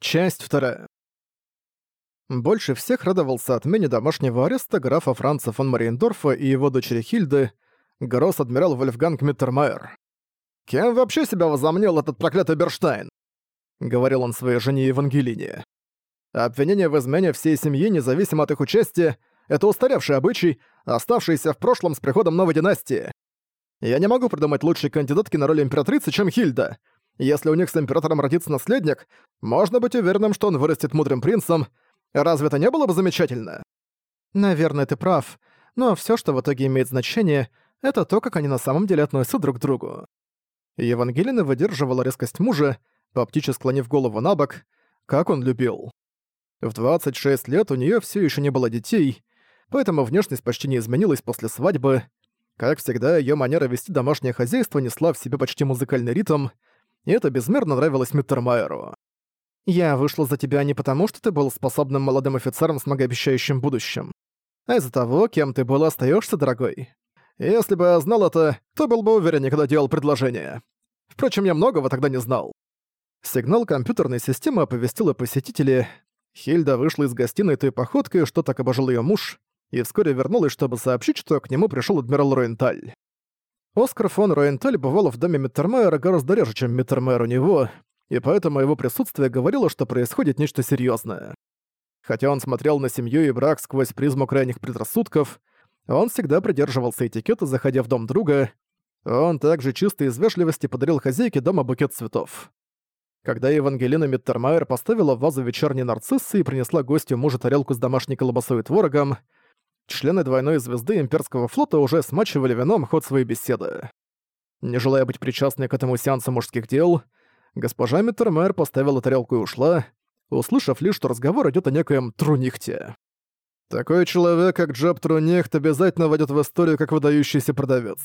Часть вторая. Больше всех радовался отмене домашнего ареста графа Франца фон Мариендорфа и его дочери Хильды, гросс-адмирал Вольфганг Миттермайер. «Кем вообще себя возомнил этот проклятый Берштайн?» — говорил он своей жене Евангелине. «Обвинение в измене всей семьи, независимо от их участия, это устаревший обычай, оставшийся в прошлом с приходом новой династии. Я не могу придумать лучшей кандидатки на роль императрицы, чем Хильда. Если у них с императором родится наследник, можно быть уверенным, что он вырастет мудрым принцем. Разве это не было бы замечательно? Наверное, ты прав, но все, что в итоге имеет значение, это то, как они на самом деле относятся друг к другу. Евангелина выдерживала резкость мужа, по птичьи склонив голову на бок, как он любил. В 26 лет у нее все еще не было детей, поэтому внешность почти не изменилась после свадьбы. Как всегда, ее манера вести домашнее хозяйство несла в себе почти музыкальный ритм, и это безмерно нравилось Миттермайеру. «Я вышла за тебя не потому, что ты был способным молодым офицером с многообещающим будущим, а из-за того, кем ты был остаешься, дорогой. Если бы я знал это, то был бы уверен, когда делал предложение. Впрочем, я многого тогда не знал». Сигнал компьютерной системы оповестил о посетителе. Хильда вышла из гостиной той походкой, что так обожал ее муж, и вскоре вернулась, чтобы сообщить, что к нему пришел адмирал Роенталь. Оскар фон Роенталь бывал в доме Миттермайера гораздо реже, чем Миттермайер у него, и поэтому его присутствие говорило, что происходит нечто серьезное. Хотя он смотрел на семью и брак сквозь призму крайних предрассудков, он всегда придерживался этикета, заходя в дом друга. Он также чисто из вежливости подарил хозяйке дома букет цветов. Когда Евангелина Миттермайер поставила в вазу вечерние нарциссы и принесла гостю мужа тарелку с домашней колбасой и творогом, члены двойной звезды имперского флота уже смачивали вином ход своей беседы. Не желая быть причастной к этому сеансу мужских дел, госпожа Миттермайер поставила тарелку и ушла, услышав лишь, что разговор идет о некоем Трунихте. «Такой человек, как Джоб Трунихт, обязательно войдет в историю как выдающийся продавец»,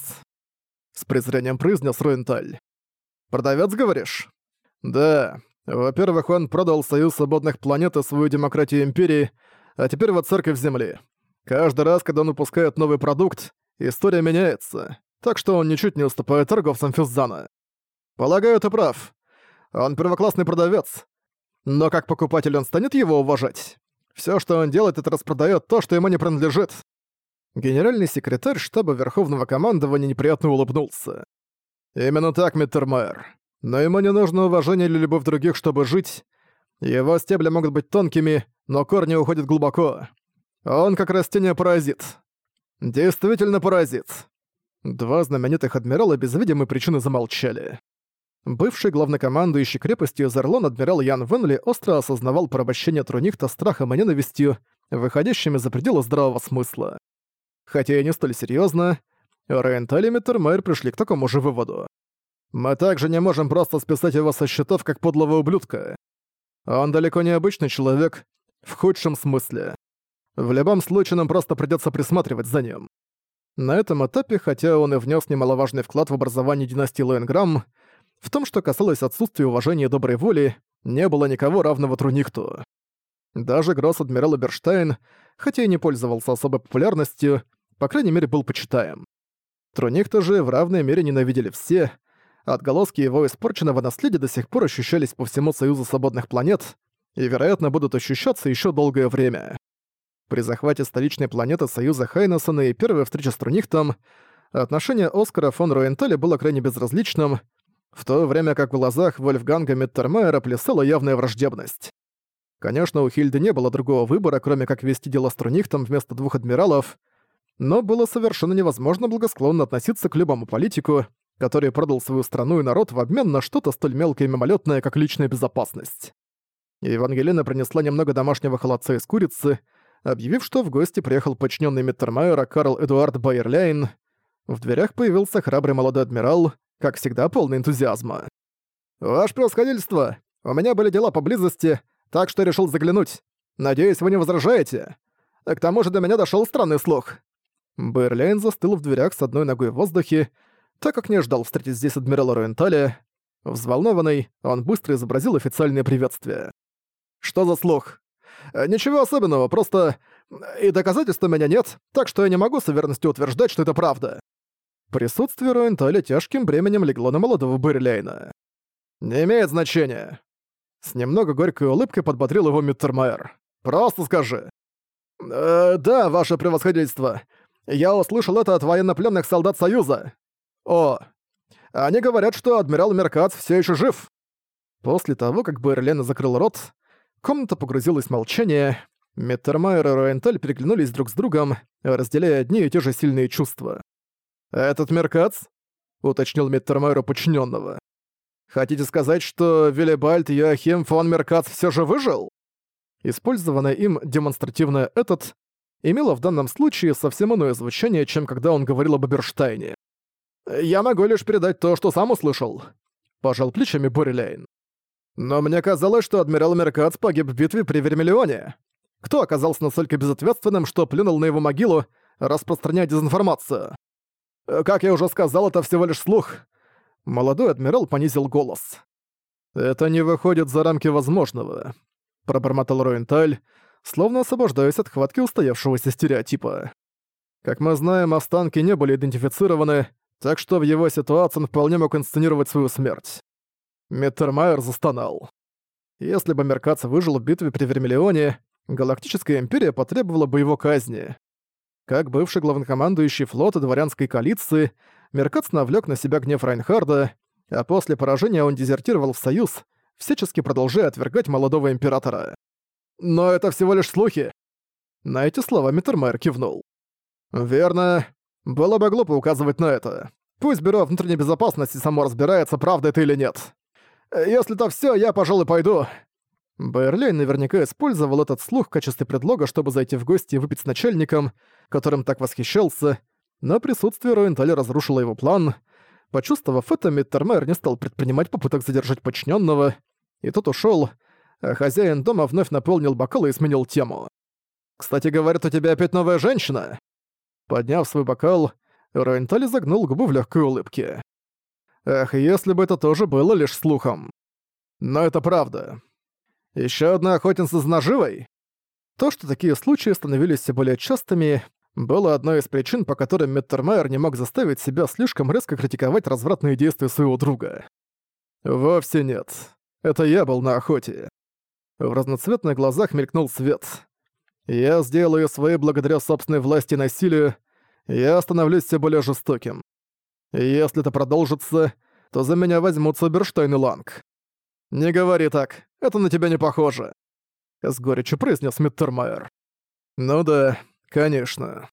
— с презрением произнес Руенталь. «Продавец, говоришь?» «Да. Во-первых, он продал Союз Свободных Планет и свою демократию Империи, а теперь вот Церковь Земли. Каждый раз, когда он выпускает новый продукт, история меняется, так что он ничуть не уступает торговцам Физзана. Полагаю, ты прав. Он первоклассный продавец. Но как покупатель он станет его уважать? Все, что он делает, это распродает то, что ему не принадлежит. Генеральный секретарь штаба Верховного командования неприятно улыбнулся. Именно так, Миттермайер. Но ему не нужно уважение или любовь других, чтобы жить. Его стебли могут быть тонкими, но корни уходят глубоко. Он как растение-паразит. Действительно паразит. Два знаменитых адмирала без видимой причины замолчали. Бывший главнокомандующий крепостью Зерлон адмирал Ян Венли остро осознавал порабощение Трунихта страхом и ненавистью, выходящими за пределы здравого смысла. Хотя и не столь серьезно, Рейнталь и Миттермайер пришли к такому же выводу. Мы также не можем просто списать его со счетов как подлого ублюдка. Он далеко не обычный человек, в худшем смысле. В любом случае нам просто придётся присматривать за ним. На этом этапе, хотя он и внес немаловажный вклад в образование династии Лоенграм, в том, что касалось отсутствия уважения и доброй воли, не было никого равного Трунихту. Даже гросс-адмирал Берштайн, хотя и не пользовался особой популярностью, по крайней мере был почитаем. Трунихта же в равной мере ненавидели все, отголоски его испорченного наследия до сих пор ощущались по всему Союзу Свободных Планет и, вероятно, будут ощущаться еще долгое время. При захвате столичной планеты Союза Хайнессона и первой встрече с Трунихтом отношение Оскара фон Руенталя было крайне безразличным, в то время как в глазах Вольфганга Миттермайера плясала явная враждебность. Конечно, у Хильды не было другого выбора, кроме как вести дело с Трунихтом вместо двух адмиралов, но было совершенно невозможно благосклонно относиться к любому политику, который продал свою страну и народ в обмен на что-то столь мелкое и мимолетное, как личная безопасность. Евангелина принесла немного домашнего холодца из курицы, объявив, что в гости приехал подчиненный Миттермайера Карл Эдуард Байерляйн. В дверях появился храбрый молодой адмирал, как всегда полный энтузиазма. «Ваше превосходительство, у меня были дела поблизости, так что решил заглянуть. Надеюсь, вы не возражаете? К тому же до меня дошел странный слух». Байерляйн застыл в дверях с одной ногой в воздухе, так как не ждал встретить здесь адмирала Руенталя. Взволнованный, он быстро изобразил официальное приветствие. «Что за слух?» Э, ничего особенного, просто... И доказательств у меня нет, так что я не могу с уверенностью утверждать, что это правда. Присутствие Руэнталя тяжким бременем легло на молодого Берляйна. «Не имеет значения». С немного горькой улыбкой подбодрил его Миттермайер. «Просто скажи». «Э, «Да, ваше превосходительство. Я услышал это от военнопленных солдат Союза. О, они говорят, что адмирал Меркац все еще жив». После того, как Берлен закрыл рот, комната погрузилась в молчание. Миттермайер и Роенталь переглянулись друг с другом, разделяя одни и те же сильные чувства. «Этот Меркац?» — уточнил Миттермайеру подчиненного. «Хотите сказать, что Виллибальд Йоахим фон Меркац все же выжил?» Использованное им демонстративное «этот» имело в данном случае совсем иное звучание, чем когда он говорил об Аберштайне. «Я могу лишь передать то, что сам услышал», — пожал плечами Борелейн. «Но мне казалось, что адмирал Меркац погиб в битве при Вермиллионе. Кто оказался настолько безответственным, что плюнул на его могилу, распространяя дезинформацию? Как я уже сказал, это всего лишь слух». Молодой адмирал понизил голос. «Это не выходит за рамки возможного», — пробормотал Роенталь, словно освобождаясь от хватки устоявшегося стереотипа. Как мы знаем, останки не были идентифицированы, так что в его ситуации он вполне мог инсценировать свою смерть. Меттермайер застонал. Если бы Меркац выжил в битве при Вермиллионе, Галактическая Империя потребовала бы его казни. Как бывший главнокомандующий флота дворянской коалиции, Меркац навлек на себя гнев Райнхарда, а после поражения он дезертировал в Союз, всячески продолжая отвергать молодого императора. «Но это всего лишь слухи!» На эти слова Миттермайер кивнул. «Верно. Было бы глупо указывать на это. Пусть Бюро внутренней безопасности само разбирается, правда это или нет. Если это все, я, пожалуй, пойду». Берлейн наверняка использовал этот слух в качестве предлога, чтобы зайти в гости и выпить с начальником, которым так восхищался, но присутствие Роенталя разрушило его план. Почувствовав это, Миттермайер не стал предпринимать попыток задержать подчиненного, и тот ушел, а хозяин дома вновь наполнил бокалы и сменил тему. «Кстати, говорят, у тебя опять новая женщина?» Подняв свой бокал, Роенталь загнул губу в легкой улыбке. Эх, если бы это тоже было лишь слухом. Но это правда. Еще одна охотница с наживой? То, что такие случаи становились все более частыми, было одной из причин, по которым Меттермайер не мог заставить себя слишком резко критиковать развратные действия своего друга. Вовсе нет. Это я был на охоте. В разноцветных глазах мелькнул свет. Я сделал её своей благодаря собственной власти и насилию, я становлюсь все более жестоким. Если это продолжится, то за меня возьмутся Берштейн и Ланг. «Не говори так, это на тебя не похоже», — с горечью произнес Миттермайер. «Ну да, конечно».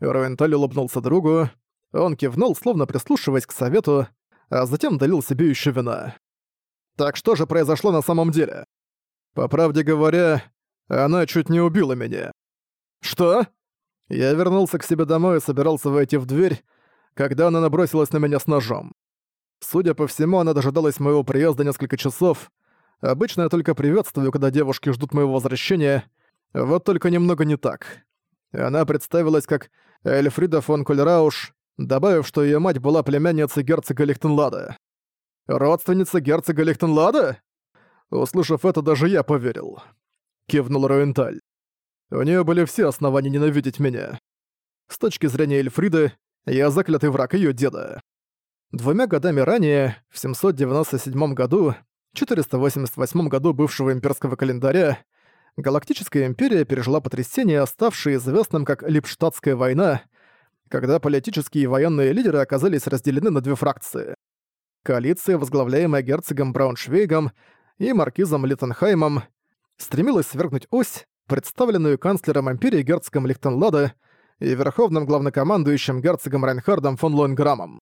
Ровенталь улыбнулся другу, он кивнул, словно прислушиваясь к совету, а затем долил себе еще вина. «Так что же произошло на самом деле?» «По правде говоря, она чуть не убила меня». «Что?» Я вернулся к себе домой и собирался войти в дверь, когда она набросилась на меня с ножом. Судя по всему, она дожидалась моего приезда несколько часов. Обычно я только приветствую, когда девушки ждут моего возвращения, вот только немного не так. Она представилась как Эльфрида фон Кольрауш, добавив, что ее мать была племянницей герцога Лихтенлада. «Родственница герцога Лихтенлада?» Услышав это, даже я поверил. Кивнул Роенталь. У нее были все основания ненавидеть меня. С точки зрения Эльфриды, я заклятый враг ее деда. Двумя годами ранее, в 797 году, 488 году бывшего имперского календаря, Галактическая империя пережила потрясение, оставшее известным как Липштадтская война, когда политические и военные лидеры оказались разделены на две фракции. Коалиция, возглавляемая герцогом Брауншвейгом и маркизом Литтенхаймом, стремилась свергнуть ось, представленную канцлером империи герцогом Лихтенлада и верховным главнокомандующим герцогом Райнхардом фон Лонграммом.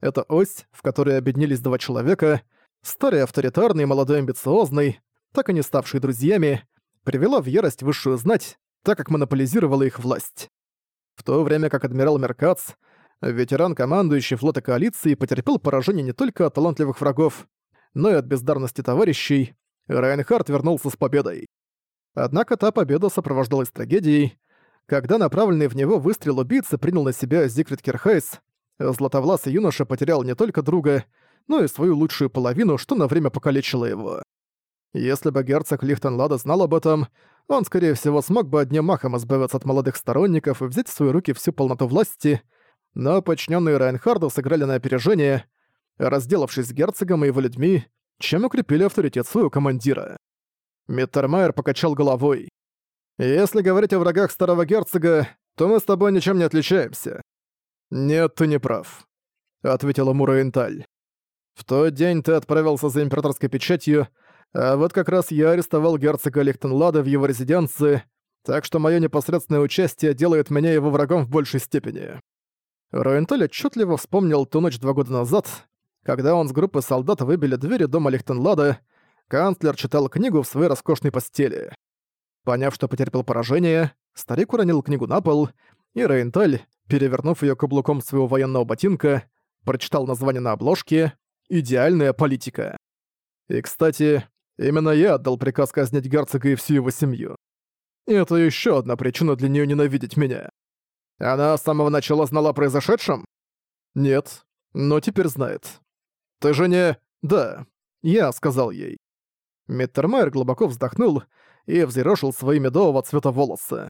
Это ось, в которой объединились два человека, старый авторитарный и молодой амбициозный, так и не ставшие друзьями, привела в ярость высшую знать, так как монополизировала их власть. В то время как адмирал Меркац, ветеран, командующий флота коалиции, потерпел поражение не только от талантливых врагов, но и от бездарности товарищей, Райнхард вернулся с победой. Однако та победа сопровождалась трагедией. Когда направленный в него выстрел убийцы принял на себя Зигфрид Кирхайс, златовласый юноша потерял не только друга, но и свою лучшую половину, что на время покалечило его. Если бы герцог Лихтенлада знал об этом, он, скорее всего, смог бы одним махом избавиться от молодых сторонников и взять в свои руки всю полноту власти, но подчиненные Райнхарду сыграли на опережение. Разделавшись с герцогом и его людьми, чем укрепили авторитет своего командира. Миттермайер покачал головой. «Если говорить о врагах старого герцога, то мы с тобой ничем не отличаемся». «Нет, ты не прав», — ответила Мура Инталь. «В тот день ты отправился за императорской печатью, а вот как раз я арестовал герцога Лихтенлада в его резиденции, так что мое непосредственное участие делает меня его врагом в большей степени». Роенталь отчетливо вспомнил ту ночь два года назад, когда он с группой солдат выбили двери дома Лихтенлада, канцлер читал книгу в своей роскошной постели. Поняв, что потерпел поражение, старик уронил книгу на пол, и Рейнталь, перевернув ее каблуком своего военного ботинка, прочитал название на обложке «Идеальная политика». И, кстати, именно я отдал приказ казнить герцога и всю его семью. И это еще одна причина для нее ненавидеть меня. Она с самого начала знала о произошедшем? Нет, но теперь знает. Ты же не... Да, я сказал ей. Миттермайер глубоко вздохнул и взъерошил свои медового цвета волосы.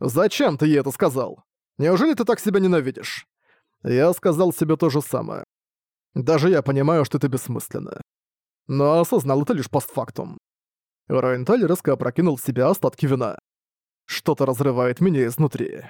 «Зачем ты ей это сказал? Неужели ты так себя ненавидишь?» Я сказал себе то же самое. Даже я понимаю, что это бессмысленно. Но осознал это лишь постфактум. Райнталь резко опрокинул в себя остатки вина. Что-то разрывает меня изнутри.